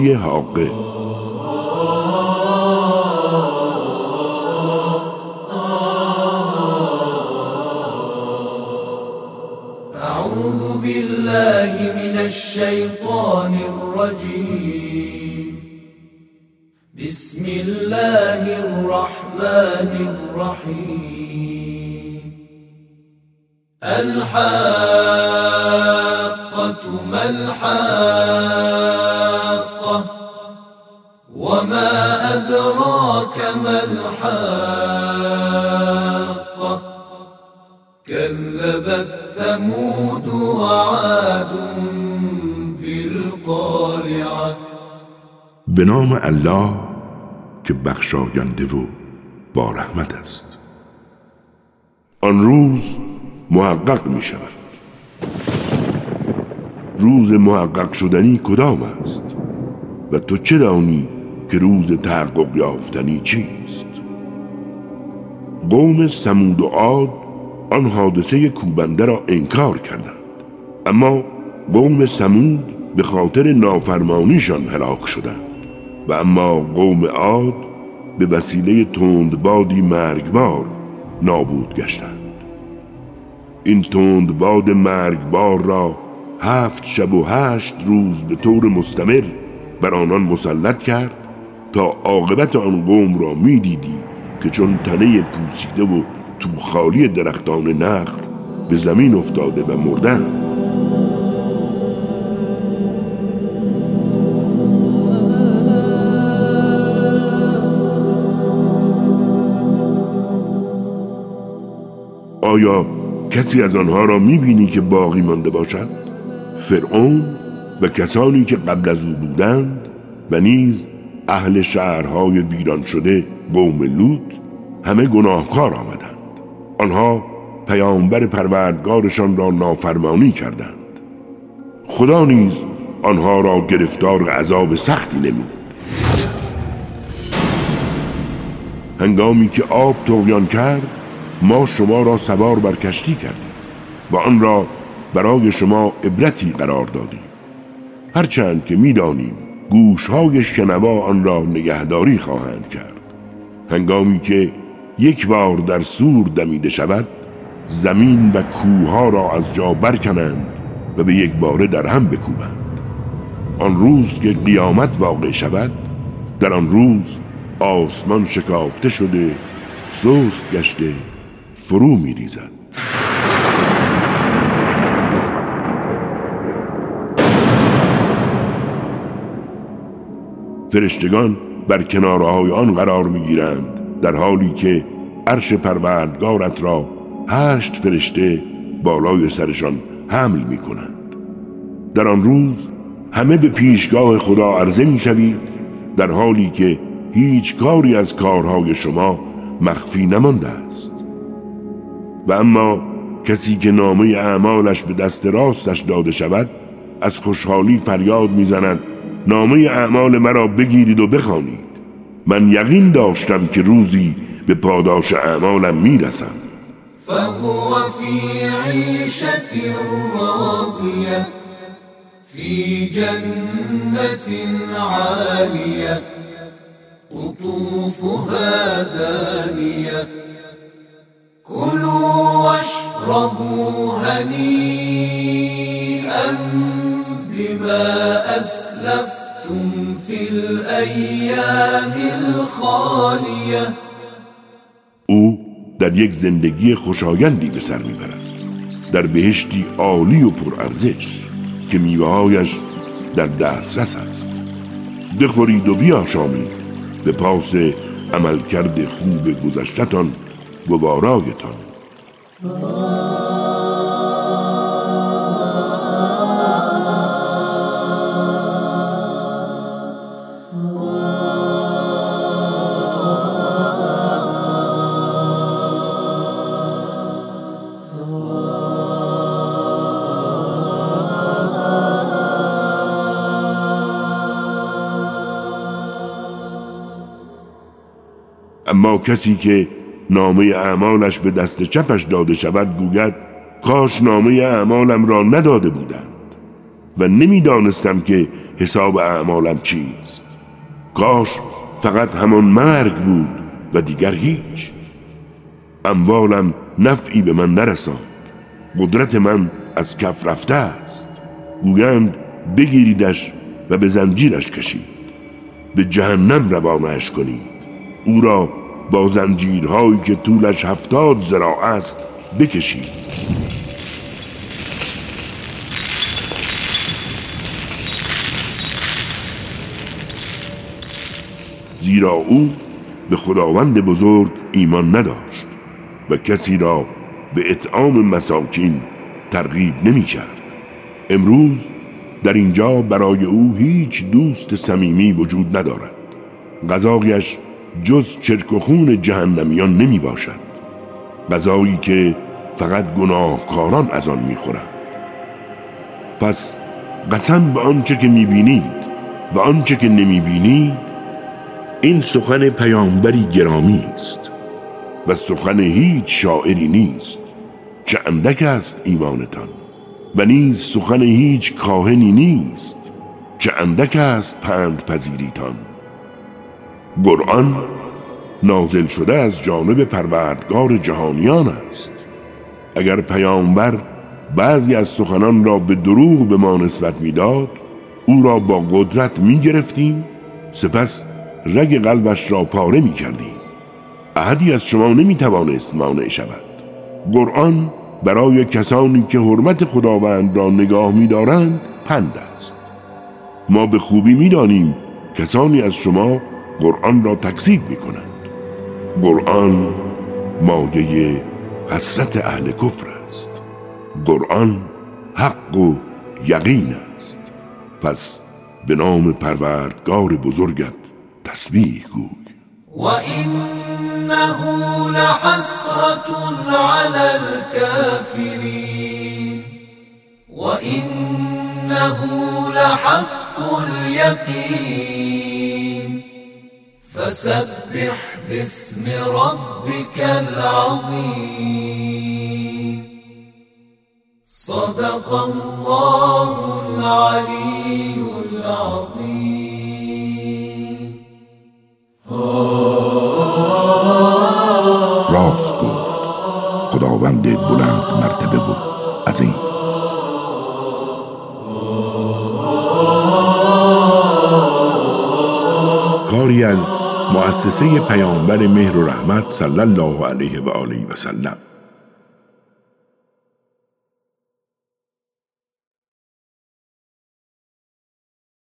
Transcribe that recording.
إياها عقال بالله من الشيطان الرجيم. بسم الله الرحمن الرحيم. الحاقة ما الحاقة وما أدراك ما الحاقة؟ كذبت ثمود وعاد بالقارعة. به نام الله که بخشاینده و با رحمت است. آن روز محقق می شود روز محقق شدنی کدام است؟ و تو چه دانی که روز تحقق یافتنی چیست؟ قوم سمود و عاد آن حادثه کوبنده را انکار کردند. اما قوم سمود به خاطر نافرمانیشان هلاک شدند. و اما قوم عاد به وسیله تندبادی مرگبار نابود گشتند. این تندباد مرگبار را هفت شب و هشت روز به طور مستمر بر آنان مسلط کرد تا عاقبت آن قوم را می‌دیدی که چون تنه پوسیده و توخالی درختان نخل به زمین افتاده و مردند آیا کسی از آنها را می‌بینی که باقی مانده باشد؟ فرعون و کسانی که قبل از او بودند و نیز اهل شهرهای ویران شده قوم لوط همه گناهکار آمدند. آنها پیامبر پروردگارشان را نافرمانی کردند. خدا نیز آنها را گرفتار عذاب سختی نمود. هنگامی که آب تویان کرد ما شما را سوار بر کشتی کردیم و آن را برای شما عبرتی قرار دادیم. هرچند که می‌دانیم گوشهای شنوا آن را نگهداری خواهند کرد. هنگامی که یک بار در سور دمیده شود زمین و کوها را از جا برکنند و به یک باره در هم بکوبند. آن روز که قیامت واقع شود در آن روز آسمان شکافته شده سست گشته فرو می ریزد فرشتگان بر کنارهای آن قرار می گیرند در حالی که عرش پروردگارت را هشت فرشته بالای سرشان حمل می کنند در آن روز همه به پیشگاه خدا عرضه می شوید در حالی که هیچ کاری از کارهای شما مخفی نمانده است. و اما کسی که نامه اعمالش به دست راستش داده شود از خوشحالی فریاد می‌زند نامه اعمال مرا بگیرید و بخوانید. من یقین داشتم که روزی به پاداش اعمالم می‌رسم. فهو فی عیشت راضیه فی جنت عالیه قطوفها دانیه كلوا واشربوا هنيئا بما أسلفتم في الأيام الخالية او در یک زندگی خوشایندی به سر می‌برد. در بهشتی عالی و پرارزش که میوههایش در دسترس است. بخورید و بیاشامید به پاس عملکرد خوب گذشتتان گوارایتان. اما کسی که نامه اعمالش به دست چپش داده شود گوید کاش نامه اعمالم را نداده بودند و نمی‌دانستم که حساب اعمالم چیست. کاش فقط همان مرگ بود و دیگر هیچ. اموالم نفعی به من نرساند. قدرت من از کف رفته است. گویند بگیریدش و به زنجیرش کشید. به جهنم روانش کنید. او را با زنجیرهایی که طولش هفتاد زراع است بکشید زیرا او به خداوند بزرگ ایمان نداشت و کسی را به اطعام مساکین ترغیب نمی کرد. امروز در اینجا برای او هیچ دوست صمیمی وجود ندارد. غذایش جز چرک و خون جهنمیان نمی باشد غذایی که فقط گناهکاران از آن می خورند. پس قسم به آنچه که می بینید و آنچه که نمی بینید این سخن پیامبری گرامی است و سخن هیچ شاعری نیست چه اندک است ایمانتان و نیز سخن هیچ کاهنی نیست چه اندک است پند پذیریتان قرآن نازل شده از جانب پروردگار جهانیان است. اگر پیامبر بعضی از سخنان را به دروغ به ما نسبت می‌داد او را با قدرت می گرفتیم سپس رگ قلبش را پاره می کردیم احدی از شما نمی توانست مانع شود. قرآن برای کسانی که حرمت خداوند را نگاه می دارند پند است. ما به خوبی می دانیم کسانی از شما قرآن را تکذیب می کنند قرآن مایه حسرت اهل کفر است. قرآن حق و یقین است. پس به نام پروردگار بزرگت تسبیح گوی. وإنه لحسرة على الكافرين. وإنه لحق اليقين. فسبح باسم ربك العظيم. صدق الله العلي العظيم. راست گفت. خداوند بلند مرتبه از این کاری از مؤسسه پیامبر مهر و رحمت صلی الله علیه و آله و سلم.